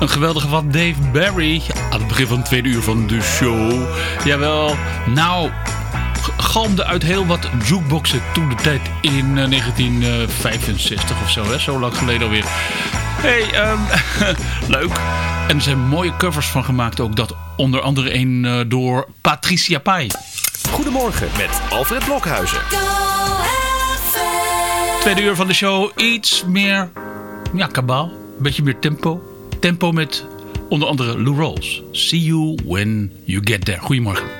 Een geweldige van Dave Barry. Aan het begin van het tweede uur van de show. Jawel, nou galmde uit heel wat jukeboxen toen de tijd in eh, 1965 eh, of zo. Hè? Zo lang geleden alweer. hey, ehm, leuk. En er zijn mooie covers van gemaakt ook. Dat onder andere een eh, door Patricia Pai. Goedemorgen met Alfred Blokhuizen. Tweede uur van de show. Iets meer ja, kabaal. Beetje meer tempo. Tempo met onder andere Lou Rolls. See you when you get there. Goedemorgen.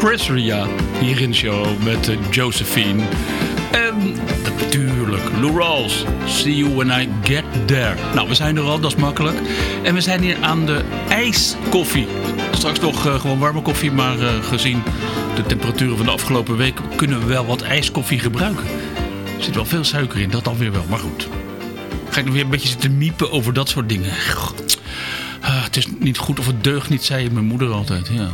Chris Ria hier in de show met eh, Josephine. En natuurlijk Lou. See you when I get there. Nou, we zijn er al, dat is makkelijk. En we zijn hier aan de ijskoffie. Straks nog eh, gewoon warme koffie, maar eh, gezien de temperaturen van de afgelopen week kunnen we wel wat ijskoffie gebruiken. Er zit wel veel suiker in, dat alweer wel, maar goed. Ga ik nog weer een beetje zitten miepen over dat soort dingen. Het is niet goed of het deugt niet, zei mijn moeder altijd. Ja.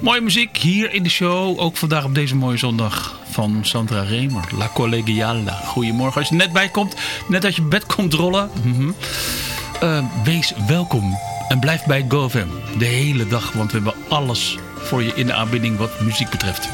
Mooie muziek hier in de show. Ook vandaag op deze mooie zondag van Sandra Remer. La Collegiala. Goedemorgen. Als je net bij komt, net als je bed komt rollen. mhm. Eh, wees welkom. En blijf bij GoFM. De hele dag, want we hebben alles voor je in de aanbieding wat muziek betreft.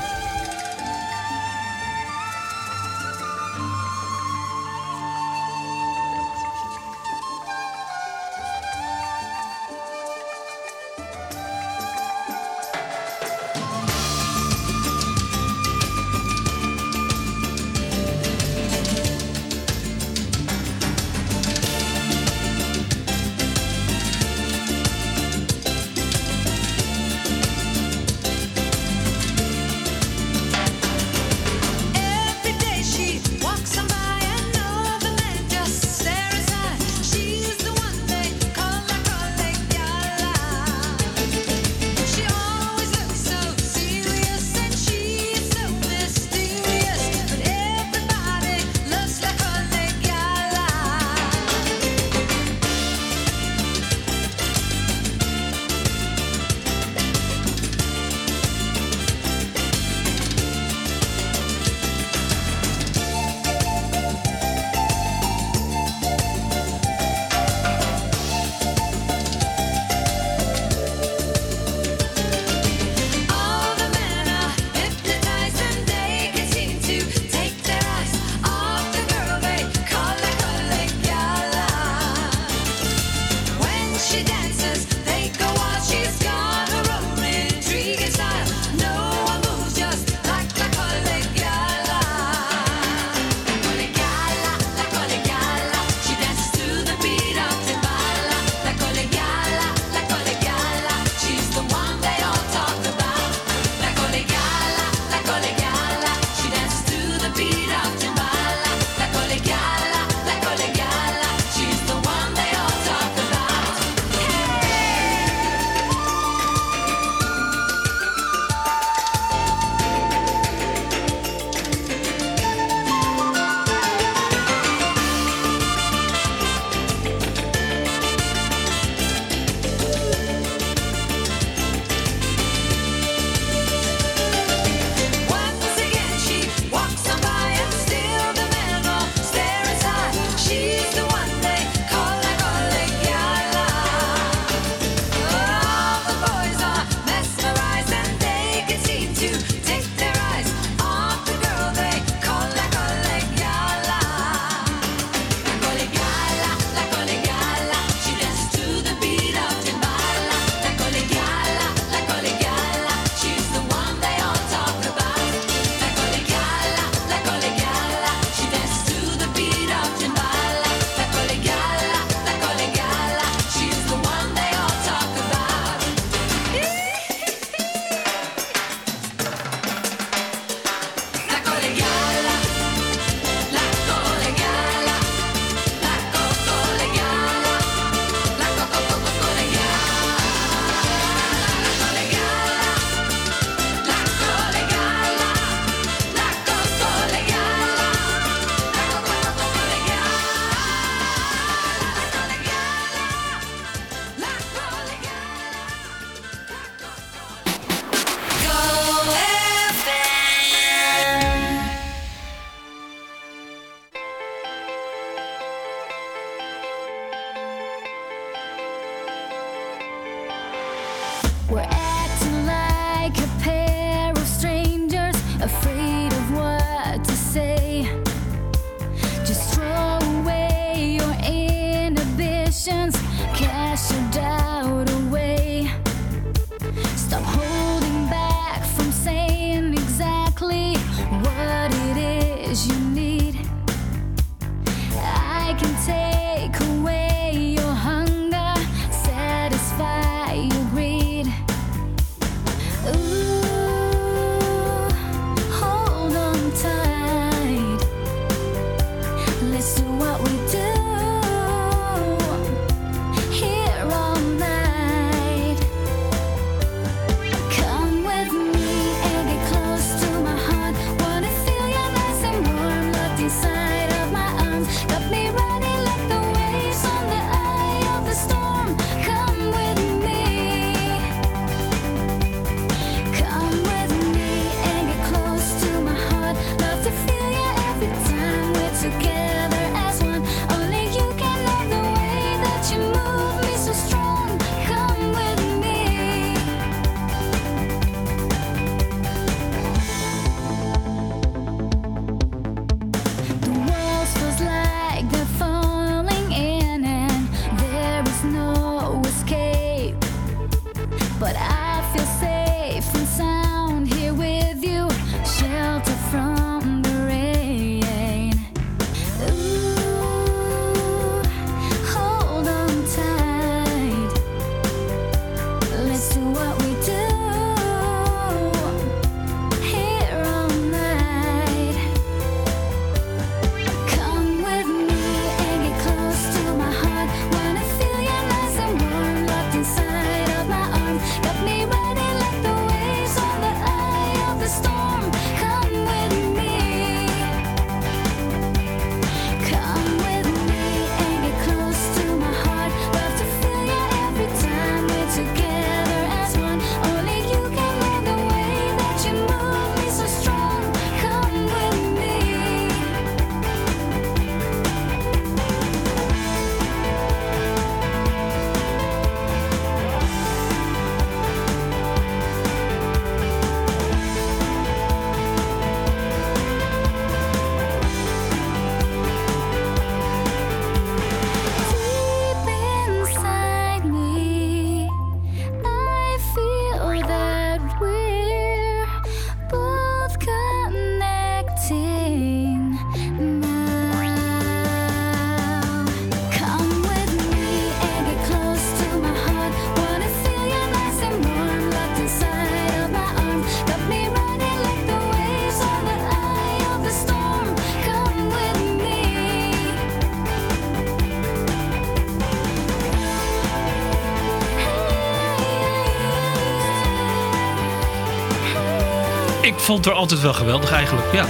Vond haar altijd wel geweldig eigenlijk, ja.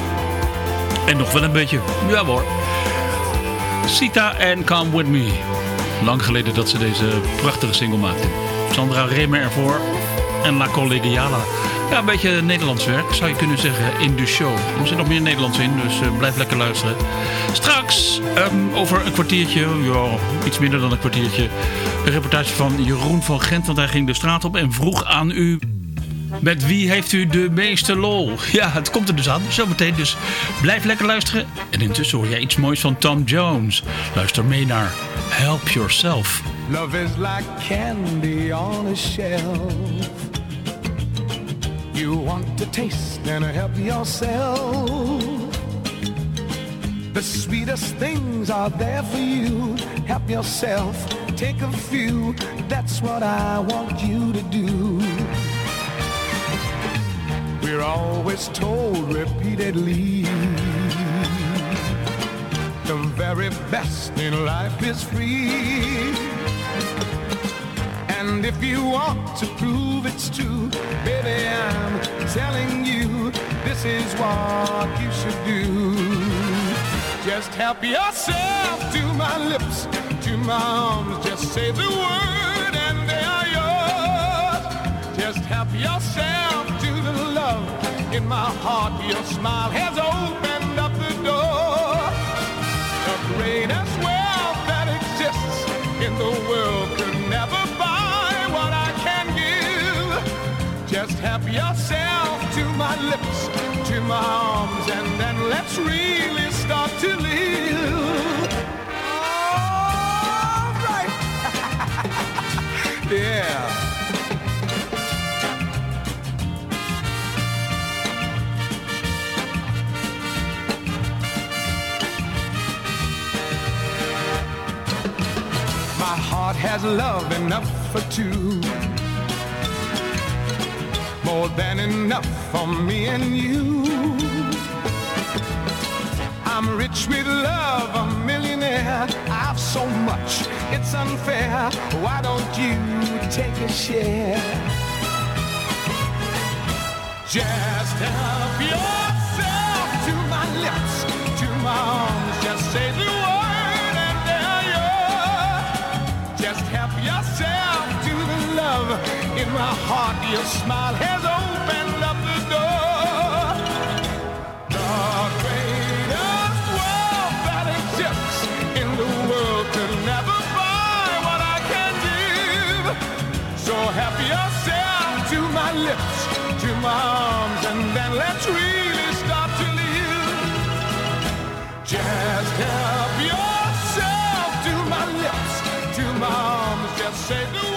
En nog wel een beetje, ja hoor. Sita en Come With Me. Lang geleden dat ze deze prachtige single maakte. Sandra Remer ervoor. En La Collegiala. Ja, een beetje Nederlands werk, zou je kunnen zeggen, in de show. Er zit nog meer Nederlands in, dus eh, blijf lekker luisteren. Straks, ehm, over een kwartiertje, ja, iets minder dan een kwartiertje... een reportage van Jeroen van Gent, want hij ging de straat op en vroeg aan u... Met wie heeft u de meeste lol? Ja, het komt er dus aan, zometeen. Dus blijf lekker luisteren. En intussen hoor jij iets moois van Tom Jones. Luister mee naar Help Yourself. Love is like candy on a shelf. You want to taste and help yourself. The sweetest things are there for you. Help yourself, take a few. That's what I want you to do. Always told repeatedly the very best in life is free. And if you want to prove it's true, baby, I'm telling you, this is what you should do. Just help yourself to my lips, to my arms. Just say the word and they are yours. Just help yourself the love in my heart. Your smile has opened up the door. The greatest wealth that exists in the world could never buy what I can give. Just help yourself to my lips, to my arms, and then let's really start to live. All right. yeah. Heart has love enough for two. More than enough for me and you. I'm rich with love, a millionaire. I've so much, it's unfair. Why don't you take a share? Just help yourself help yourself to the love in my heart. Your smile has opened up the door. The greatest wealth that exists in the world could never buy what I can give. So help yourself to my lips, to my arms, say the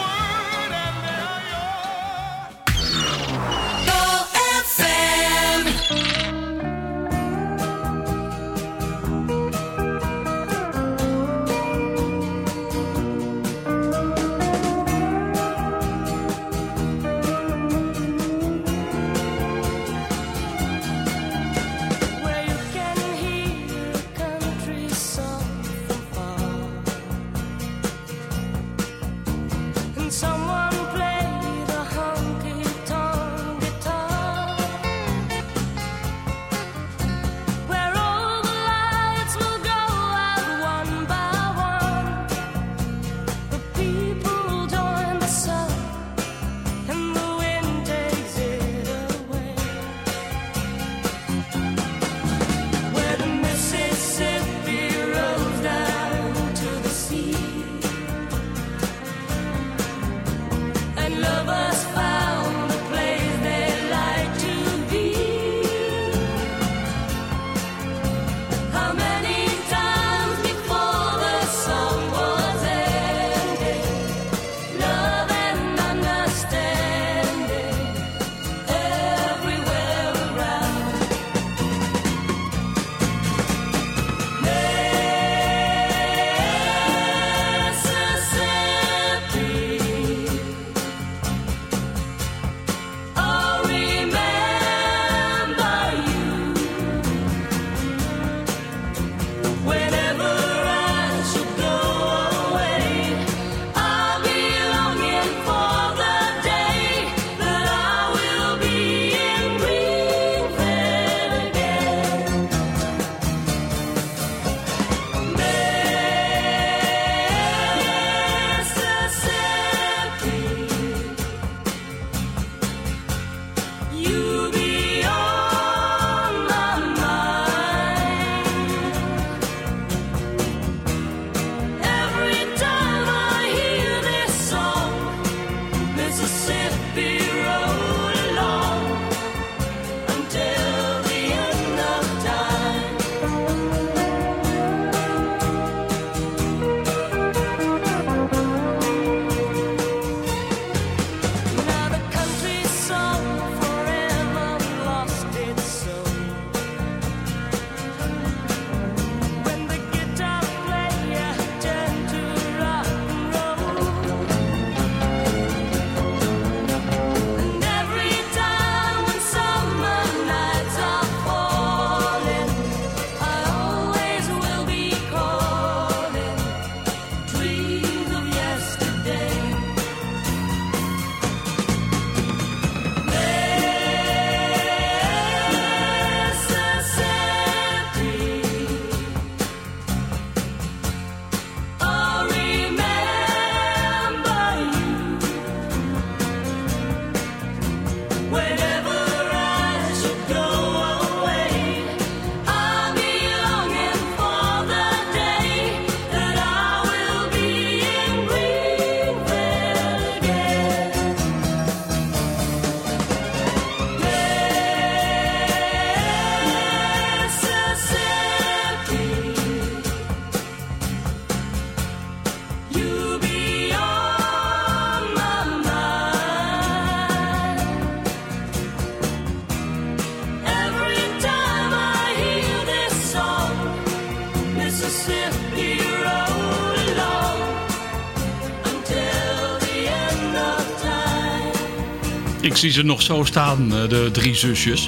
zie ze nog zo staan, eh, de drie zusjes.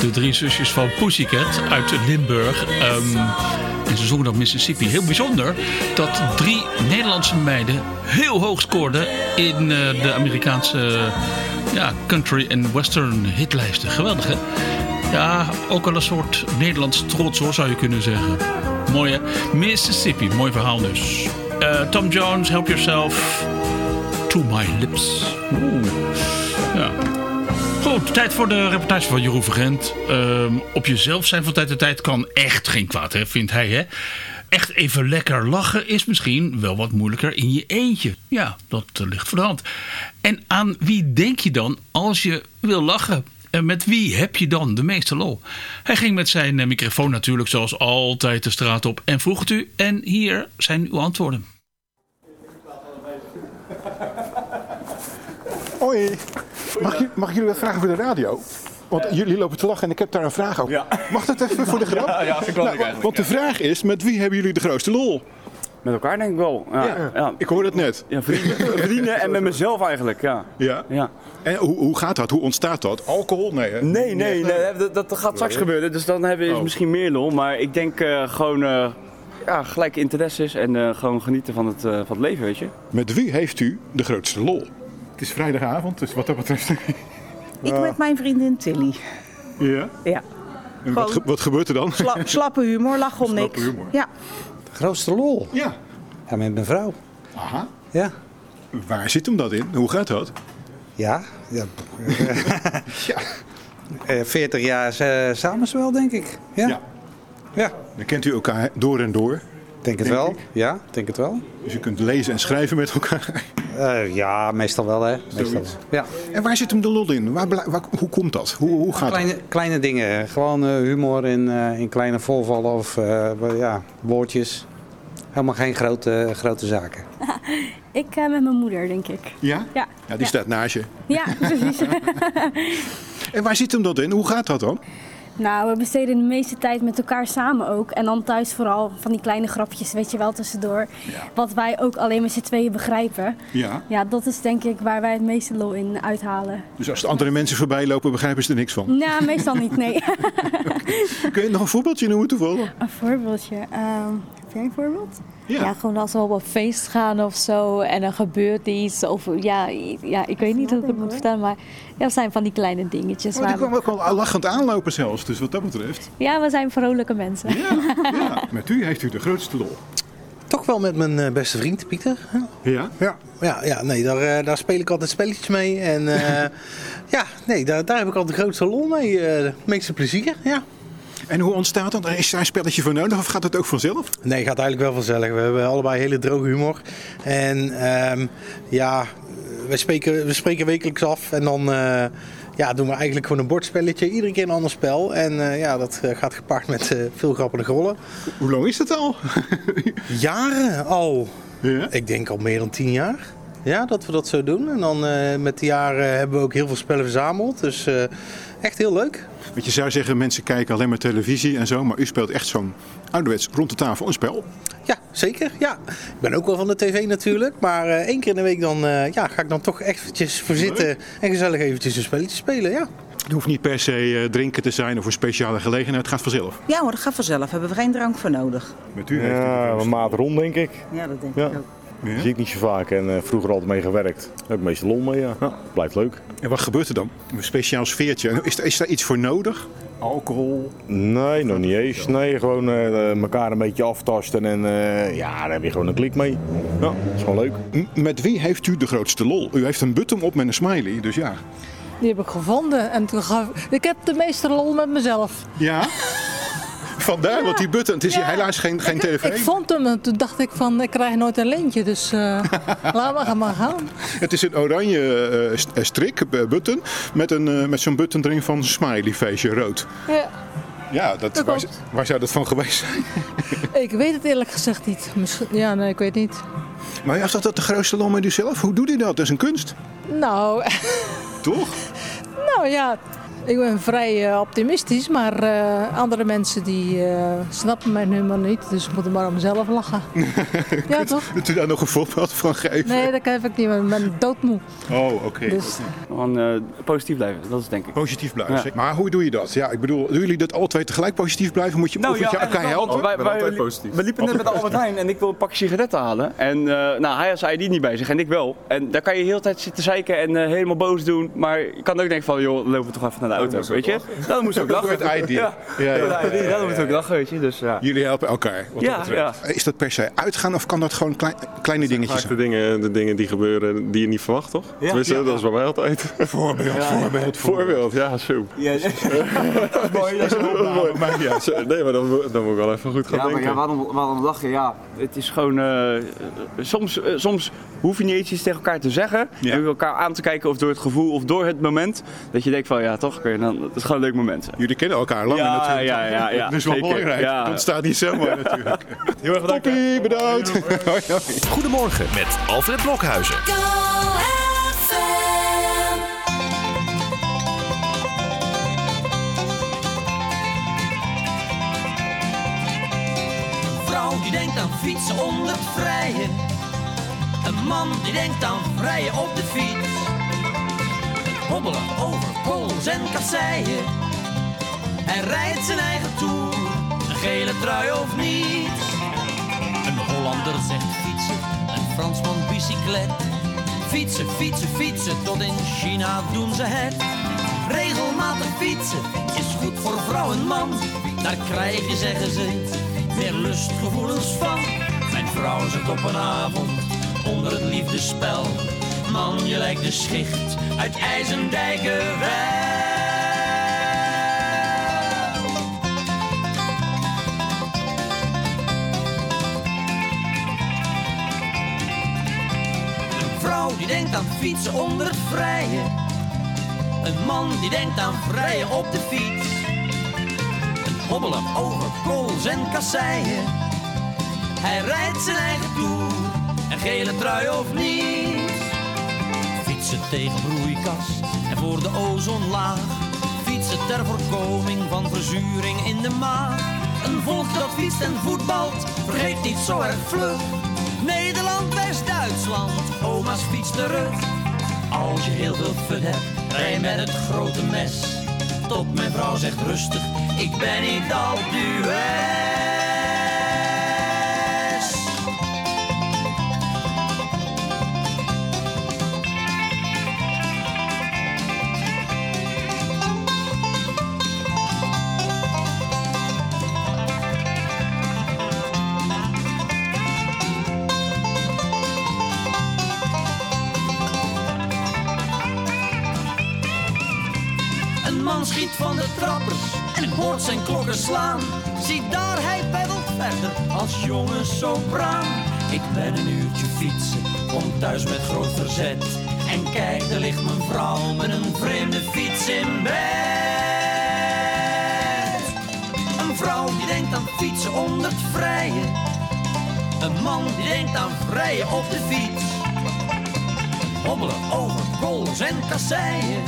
De drie zusjes van Pussycat uit Limburg. Ehm, en ze zongen op Mississippi. Heel bijzonder dat drie Nederlandse meiden heel hoog scoorden in eh, de Amerikaanse ja, country en western hitlijsten. Geweldig hè? Ja, ook al een soort Nederlands trots hoor, zou je kunnen zeggen. Mooi hè? Mississippi, mooi verhaal dus. Eh, Tom Jones, Help Yourself to My Lips. Oeh. Ja. Goed, tijd voor de reportage van Jeroen Vergent. Ehm, op jezelf zijn van tijd tot tijd kan echt geen kwaad, vindt hij. Hè? Echt even lekker lachen is misschien wel wat moeilijker in je eentje. Ja, dat eh, ligt voor de hand. En aan wie denk je dan als je wil lachen? En met wie heb je dan de meeste lol? Hij ging met zijn eh, microfoon natuurlijk zoals altijd de straat op en vroeg het u. En hier zijn uw antwoorden. Hoi, mag, ik- mag ik jullie wat vragen voor de radio? Want jullie lopen te lachen en ik heb daar een vraag over. Mag dat even voor de grap? Ja, ja, vind ik wel leuk eigenlijk, Want de vraag is, met wie hebben jullie de grootste lol? Met elkaar denk ik wel. Ja, ja. ja. Ik hoorde het net. vrienden, vrienden en met mezelf eigenlijk, ja. Ja? ja. En hoe, hoe gaat dat? Hoe ontstaat dat? Alcohol? Nee, hè? Nee, nee, nee dat, dat gaat straks gebeuren. Dus dan hebben we Oh. misschien meer lol. Maar ik denk eh, gewoon eh, ja, gelijke interesses en eh, gewoon genieten van het, eh, van het leven, weet je. Met wie heeft u de grootste lol? Het is vrijdagavond, dus wat dat betreft... Ik met mijn vriendin Tilly. ja? Ja. En wat, ge- wat gebeurt er dan? Sla- slappe humor, lach om Slappe niks. humor. Ja. Grootste lol? Ja. Ja, met mijn vrouw. Aha. Ja. Waar zit hem dat in? Hoe gaat dat? Ja. ja. Eh, 40 jaar eh, samenzwel, denk ik. Ja. Ja. Ja. Dan kent u elkaar door en door. Denk het Denk wel. ik. Ja, denk het wel. Dus u kunt lezen en schrijven met elkaar. Eh, ja, meestal wel, hè. Meestal wel. Ja. En waar zit hem de lol in? Waar, waar- hoe komt dat? Hoe, hoe gaat Kleine, dat? kleine dingen. Gewoon eh, humor in, eh, in kleine voorvallen of eh, ja, woordjes. Helemaal geen grote, grote zaken. Ik eh, met mijn moeder, denk ik. Ja? Ja. Ja, die staat naast je. Ja, precies. En waar zit hem dat in? Hoe gaat dat dan? Nou, we besteden de meeste tijd met elkaar samen ook. En dan thuis vooral van die kleine grapjes, weet je wel, tussendoor. Wat wij ook alleen met z'n tweeën begrijpen. Ja. Ja, dat is denk ik waar wij het meeste lol in uithalen. Dus als de andere mensen voorbij lopen, begrijpen ze er niks van. Nou, meestal niet, nee. Kun je nog een voorbeeldje noemen toevallig? Een voorbeeldje. ehm, heb jij een voorbeeld? Ja. gewoon als we op een feest gaan of zo en er gebeurt iets. Of ja, ja ik weet niet hoe ik het moet vertellen, maar ja, het zijn van die kleine dingetjes. Oh, die waar kwam we, ook al lachend aanlopen zelfs. Dus wat dat betreft. ja, we zijn vrolijke mensen. Ja, met u heeft u de grootste lol. Toch wel met mijn eh, beste vriend, Pieter. Ja? Ja, ja, ja nee, daar, eh, daar speel ik altijd spelletjes mee. En eh, ja, nee, daar, daar heb ik altijd de grootste lol mee. eh, Het meeste plezier, ja. En hoe ontstaat dat? Is daar een spelletje voor nodig of gaat het ook vanzelf? Nee, gaat eigenlijk wel vanzelf. We hebben allebei hele droge humor. En ehm, ja, we spreken, we spreken wekelijks af. En dan eh, ja, doen we eigenlijk gewoon een bordspelletje. Iedere keer een ander spel. En eh, ja, dat eh, gaat gepaard met veel grappige rollen. Hoe lang is dat al? Jaren al. Ja? Ik denk al meer dan tien jaar. Ja, dat we dat zo doen. En dan met de jaren hebben we ook heel veel spellen verzameld. Dus echt heel leuk. Want je zou zeggen, mensen kijken alleen maar televisie en zo. Maar u speelt echt zo'n ouderwets rond de tafel een spel. Ja, zeker. Ja. Ik ben ook wel van de tv natuurlijk. Maar eh, één keer in de week dan, eh, ja, ga ik dan toch eventjes voor zitten. En gezellig eventjes een spelletje spelen. Ja. Het hoeft niet per se eh, drinken te zijn of een speciale gelegenheid. Het gaat vanzelf. Ja hoor, dat gaat vanzelf. Hebben we geen drank voor nodig. Met u heeft Ja, mijn maat rond denk ik. Ja, dat denk Ja. ik ook. Die zie ik niet zo vaak en eh, vroeger altijd mee gewerkt. Daar heb ik meestal lol mee, ja. ja. Blijft leuk. En wat gebeurt er dan? Een speciaal sfeertje. Is, is daar iets voor nodig? Alcohol? Nee, nog niet eens. Nee, gewoon eh, elkaar een beetje aftasten en eh, ja, daar heb je gewoon een klik mee. Ja, dat is gewoon leuk. M- Met wie heeft u de grootste lol? U heeft een button op met een smiley, dus ja. Die heb ik gevonden en toen gaf ik heb de meeste lol met mezelf. Ja? Vandaar, want die button, het is hier helaas geen, geen tv. Ik vond hem en toen dacht ik van ik krijg nooit een leentje, dus eh laat maar, ga maar gaan. Het is een oranje eh, eh, strik, button, met, een, met zo'n button erin van smiley feestje rood. Ja, Ja, dat, Dat waar, zou dat van geweest zijn? ik weet het eerlijk gezegd niet. Misschien, ja, nee, ik weet niet. Maar ja, is dat, dat de grootste lol met u zelf? Hoe doet u dat? Dat is een kunst, Nou, toch? nou ja, Ik ben vrij eh, optimistisch, maar eh, andere mensen die eh, snappen mijn humor niet. Dus moeten maar om mezelf lachen. ja, toch? Kunt u daar nog een voorbeeld van geven? Nee, dat heb ik niet, maar ik ben doodmoe. Oh, oké. Dus- Gewoon eh, positief blijven, dat is denk ik. Positief blijven. Ja. zeg. Maar hoe doe je dat? Ja, ik bedoel, doen jullie dat alle twee tegelijk positief blijven? Moet je, moet je elkaar helpen? want Wij, wij, we liepen net met Albert Heijn en ik wil een pakje sigaretten halen. En eh, nou, hij had zijn ID niet bij zich en ik wel. En daar kan je heel de tijd zitten zeiken en helemaal boos doen. Maar je kan ook denken van, joh, lopen we toch even naar de auto, weet je? Dan moest ook lachen. Door het ID. Ja, dan moet ook lachen, weet je. Dus, ja. Jullie helpen elkaar. Wat dat betreft. Is dat per se uitgaan of kan dat gewoon klein- kleine dingetjes Vaak de dingen, de dingen die gebeuren die je niet verwacht, toch? Ja. Tenminste, Ja. dat is bij mij altijd. Voorbeeld, voorbeeld, Voorbeeld, ja, zo. Ja, dat is mooi. Dat is Nee, maar dan, moet- dan moet ik wel even goed gaan Ja, maar denken. ja, waarom, waarom lachen? Ja, het is gewoon. eh, soms, eh, soms hoef je niet eens iets tegen elkaar te zeggen. Je hoeft elkaar aan te kijken of door het gevoel of door het moment. Dat je denkt van ja, toch, oké, dan, het is gewoon een leuk moment. Jullie kennen elkaar langer ja, natuurlijk. Ja, ja, ja. Dat is wel zeker. belangrijk. Ja. Dat staat niet zomaar natuurlijk. Heel erg bedankt. Toppie, bedankt. Goedemorgen met Alfred Blokhuizen. Een vrouw die denkt aan fietsen onder het vrije. Een man die denkt aan vrijen op de fiets. Hobbelen over kools en kasseien. Hij rijdt zijn eigen toer, een gele trui of niet. Een Hollander zegt fietsen, een Fransman bicyclet. Fietsen, fietsen, fietsen, tot in China doen ze het. Regelmatig fietsen is goed voor vrouw en man. Daar krijg je, zeggen ze, meer lustgevoelens van. Mijn vrouw zit op een avond onder het liefdespel. Man, je lijkt de schicht uit IJzendijken wel. Een vrouw die denkt aan fietsen onder het vrije. Een man die denkt aan vrijen op de fiets. Een hobbelen over kools en kasseien. Hij rijdt zijn eigen toer, een gele trui of niet. Fietsen tegen broeikast en voor de ozonlaag. Fietsen ter voorkoming van verzuring in de maag. Een volk dat fietst en voetbalt, vergeet niet zo erg vlug. Nederland, West-Duitsland, oma's fiets terug. Als je heel veel fun hebt, rij met het grote mes. Tot mijn vrouw zegt rustig, ik ben niet al duet. Slaan. Zie daar, hij peddelt verder als jonge sopraan. Ik ben een uurtje fietsen, kom thuis met groot verzet. En kijk, daar ligt mijn vrouw met een vreemde fiets in bed. Een vrouw die denkt aan fietsen onder het vrije. Een man die denkt aan vrijen op de fiets. Hobbelen over kools en kasseien.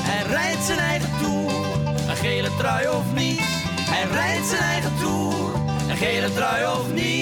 Hij rijdt zijn eigen toer, gele trui of niet. Hij rijdt zijn eigen toer, een gele trui of niet.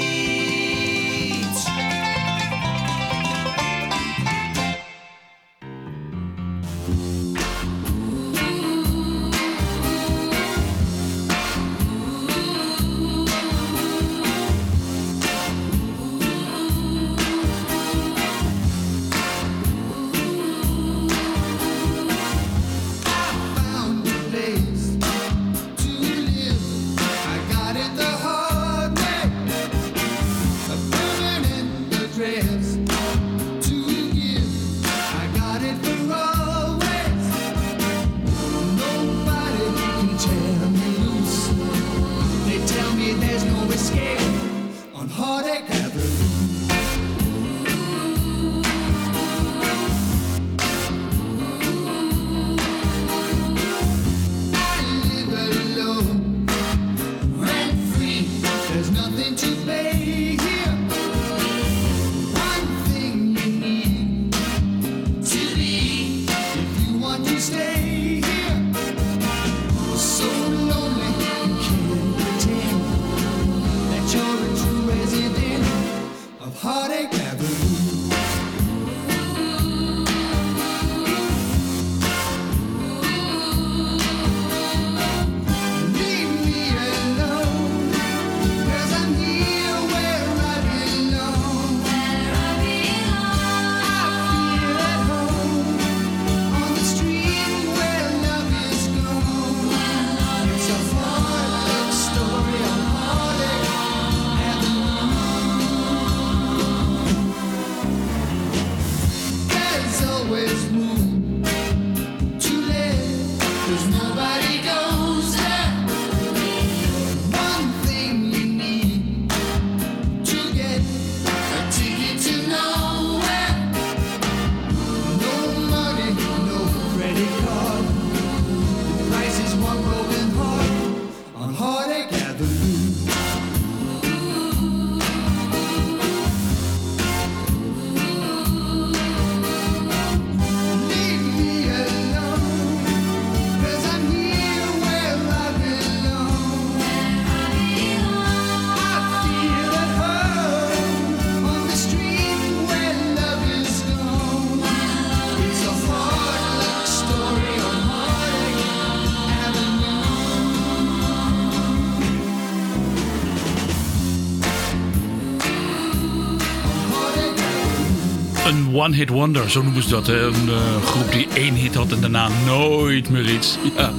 Een one-hit wonder, zo noemen ze dat. Hè? Een eh, groep die één hit had en daarna nooit meer iets. Ja,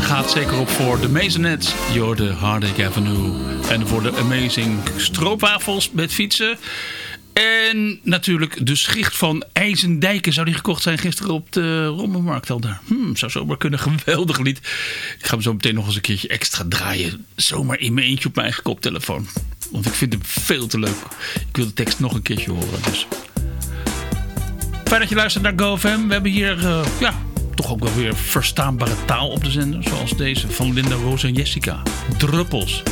gaat zeker op voor de Maisonettes, You're the Heartache Avenue. En voor de Amazing Stroopwafels met fietsen. En natuurlijk de schicht van IJzendijken. Zou die gekocht zijn gisteren op de Rommelmarkt al daar? Hmm, zou zomaar kunnen. Geweldig lied. Ik ga hem zo meteen nog eens een keertje extra draaien. Zomaar in mijn eentje op mijn eigen koptelefoon. Want ik vind hem veel te leuk. Ik wil de tekst nog een keertje horen. Dus. Fijn dat je luistert naar GoFam. We hebben hier eh, ja, toch ook wel weer verstaanbare taal op de zender. Zoals deze van Linda, Roos en Jessica. Druppels.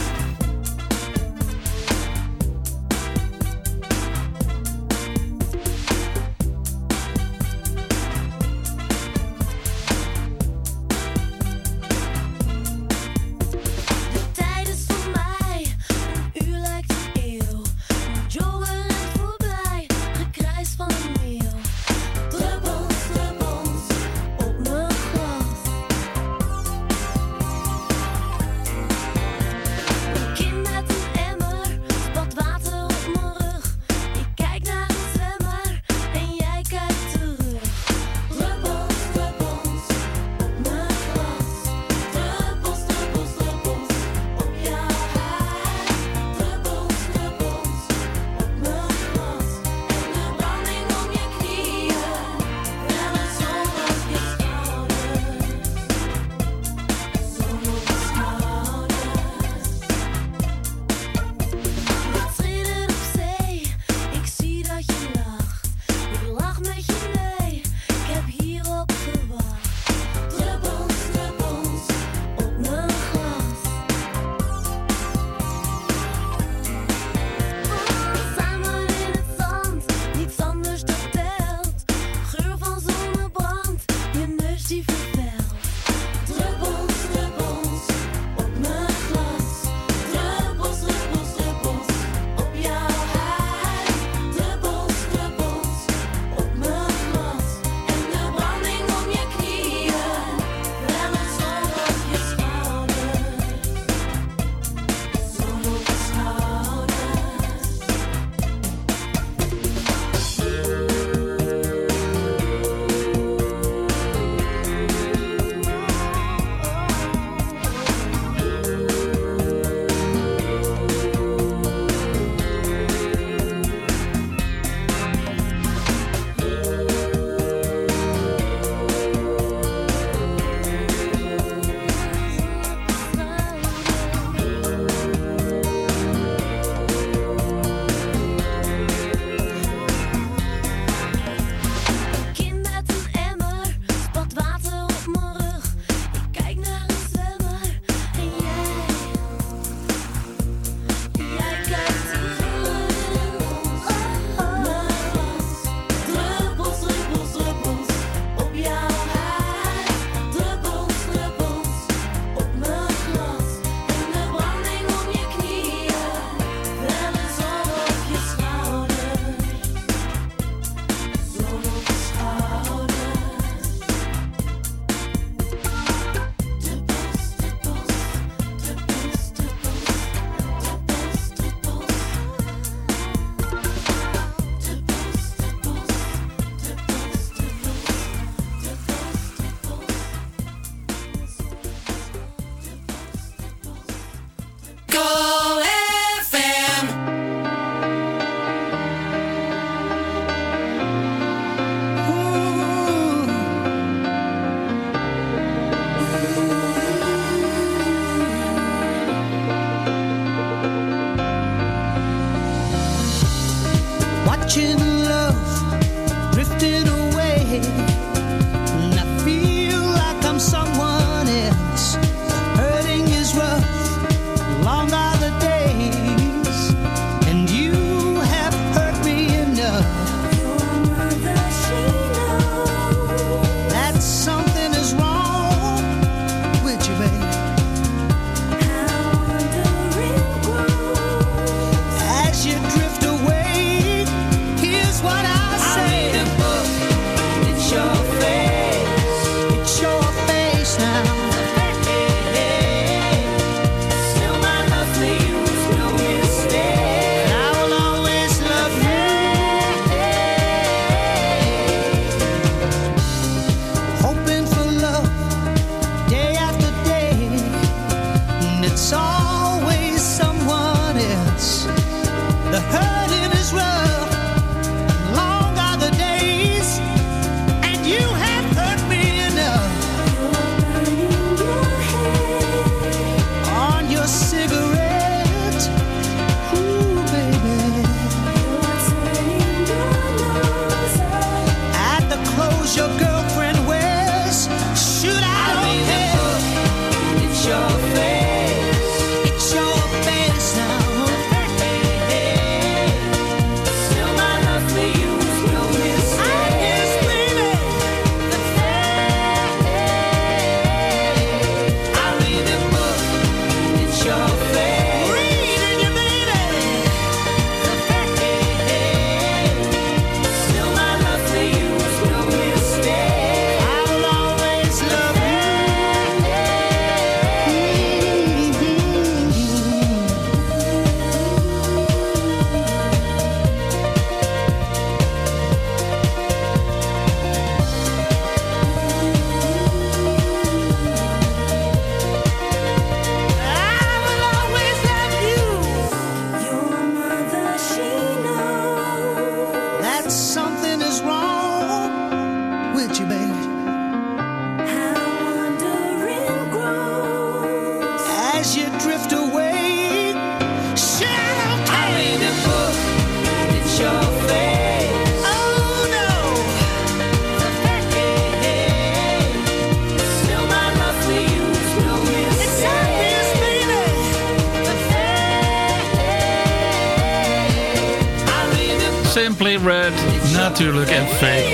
Natuurlijk, en Fake.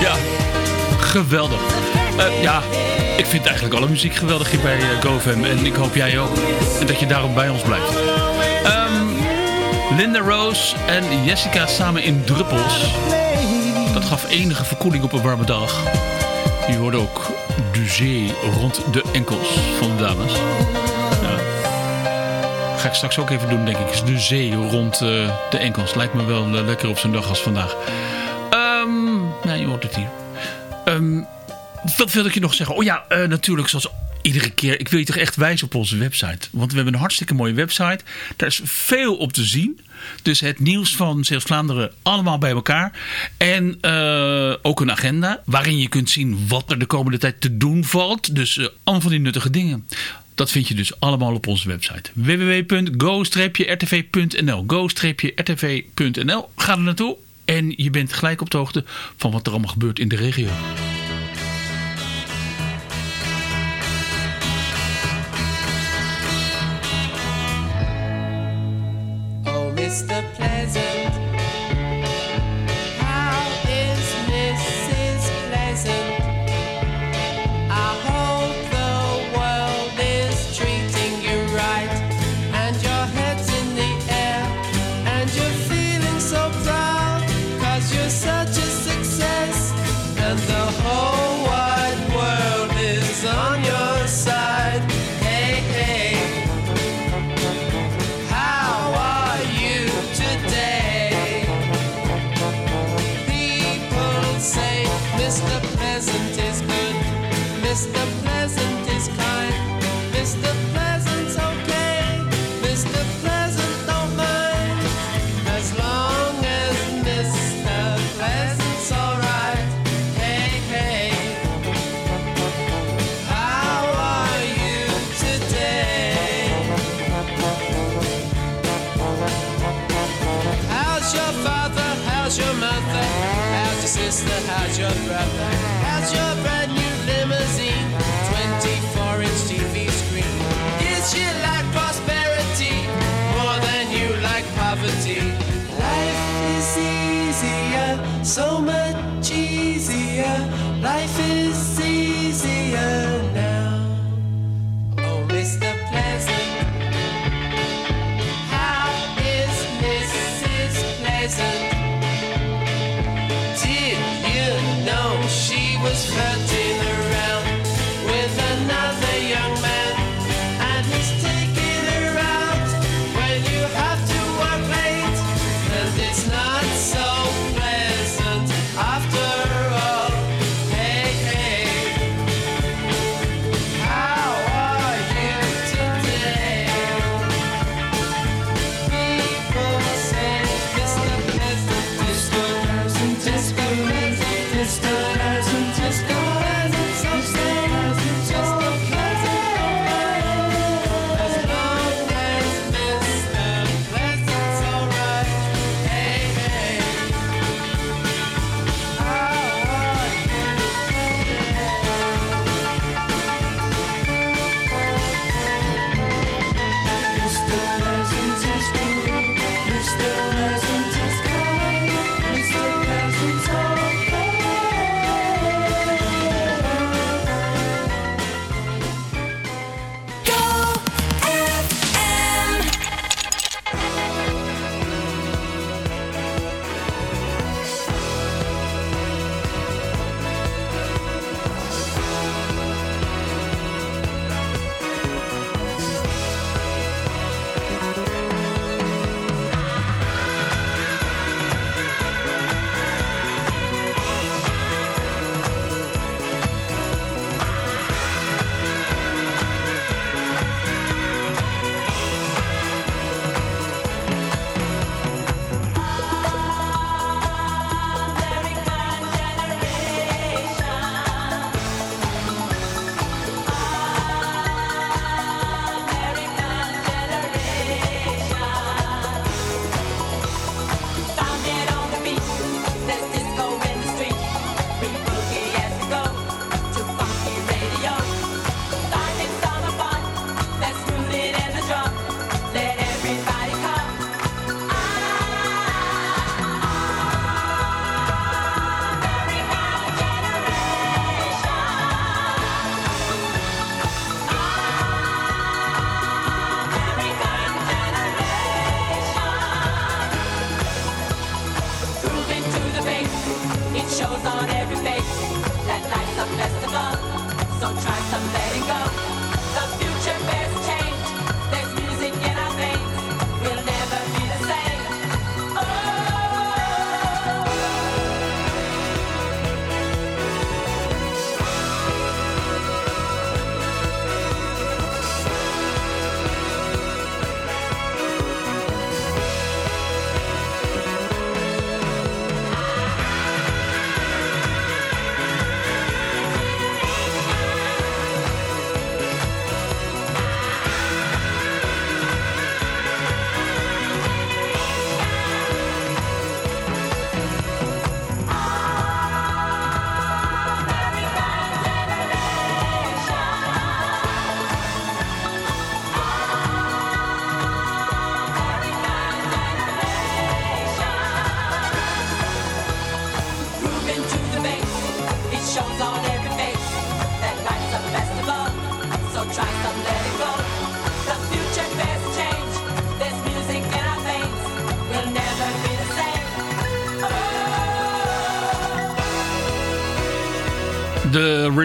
Ja, geweldig. Eh, ja, ik vind eigenlijk alle muziek geweldig hier bij uh, GoFam. En ik hoop jij ook. En dat je daarom bij ons blijft. Ehm, Linda Rose en Jessica samen in Druppels. Dat gaf enige verkoeling op een warme dag. Je hoorde ook de zee rond de enkels van de dames. Ga ik straks ook even doen, denk ik. De zee rond uh, de enkels. Lijkt me wel lekker op zo'n dag als vandaag. Wil ik je nog zeggen? Oh ja, uh, natuurlijk zoals iedere keer. Ik wil je toch echt wijzen op onze website. Want we hebben een hartstikke mooie website. Daar is veel op te zien. Dus het nieuws van Zeeuws-Vlaanderen allemaal bij elkaar. En uh, ook een agenda waarin je kunt zien wat er de komende tijd te doen valt. Dus uh, allemaal van die nuttige dingen. Dat vind je dus allemaal op onze website. www.go-rtv.nl Go-rtv.nl Ga er naartoe en je bent gelijk op de hoogte van wat er allemaal gebeurt in de regio. Oh, Mr. Pleasant,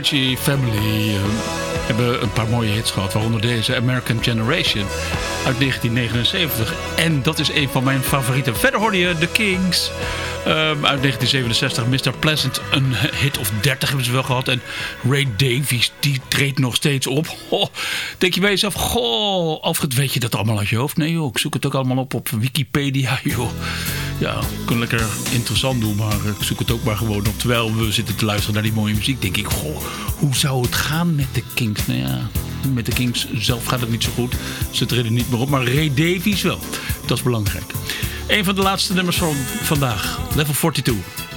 Family eh, hebben een paar mooie hits gehad. Waaronder deze American Generation uit 1979. En dat is een van mijn favorieten. Verder hoorde je The Kings ehm, uit 1967. Mr. Pleasant, een hit of 30 hebben ze wel gehad. En Ray Davies, die treedt nog steeds op. Denk je bij jezelf, goh, Alfred, weet je dat allemaal uit je hoofd? Nee joh, ik zoek het ook allemaal op op Wikipedia, joh. Ja, kan lekker interessant doen, maar ik zoek het ook maar gewoon op. Terwijl we zitten te luisteren naar die mooie muziek, denk ik, goh, hoe zou het gaan met de Kings? Nou ja, met de Kings zelf gaat het niet zo goed. Ze treden niet meer op, maar Ray Davies wel. Dat is belangrijk. Een van de laatste nummers van vandaag, Level 42.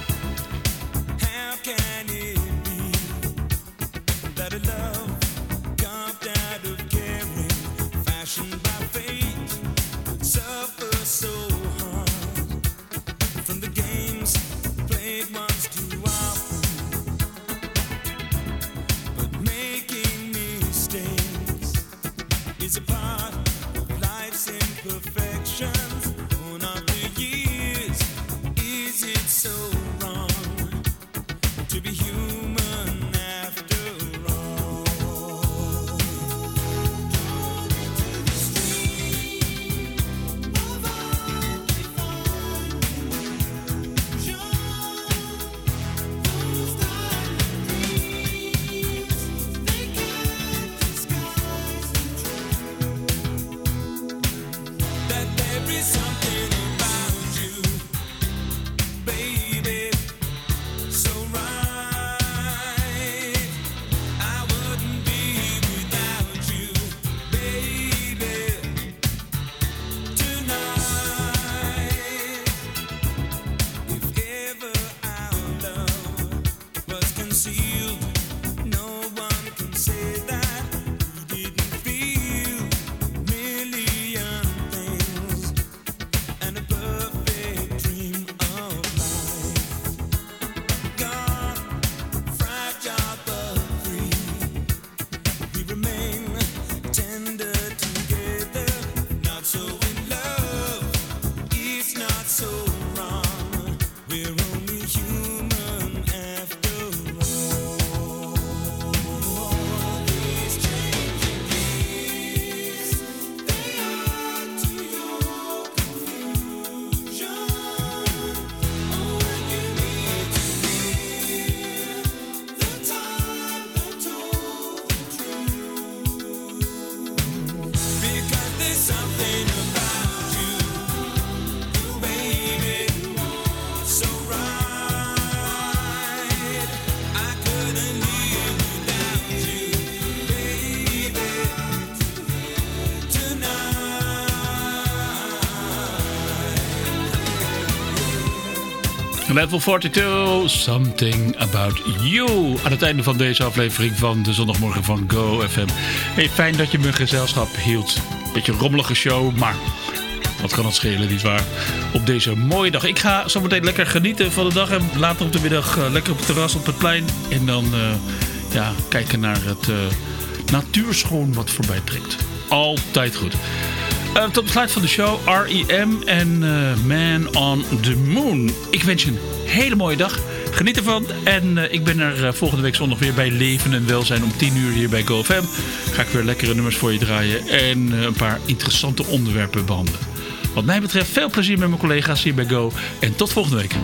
Level 42, Something About You. Aan het einde van deze aflevering van de zondagmorgen van Go FM. Hey, fijn dat je me gezelschap hield. Beetje rommelige show, maar wat kan het schelen, nietwaar? Op deze mooie dag. Ik ga zometeen lekker genieten van de dag. En later op de middag eh, lekker op het terras op het plein. En dan eh, ja, kijken naar het eh, natuurschoon wat voorbij trekt. Altijd goed. Eh, tot besluit van de show R.E.M. en eh, Man on the Moon. Ik wens je een hele mooie dag. Geniet ervan. En eh, ik ben er volgende week zondag weer bij Leven en Welzijn om 10 uur hier bij GoFM. Ga ik weer lekkere nummers voor je draaien. En een paar interessante onderwerpen behandelen. Wat mij betreft veel plezier met mijn collega's hier bij Go. En tot volgende week.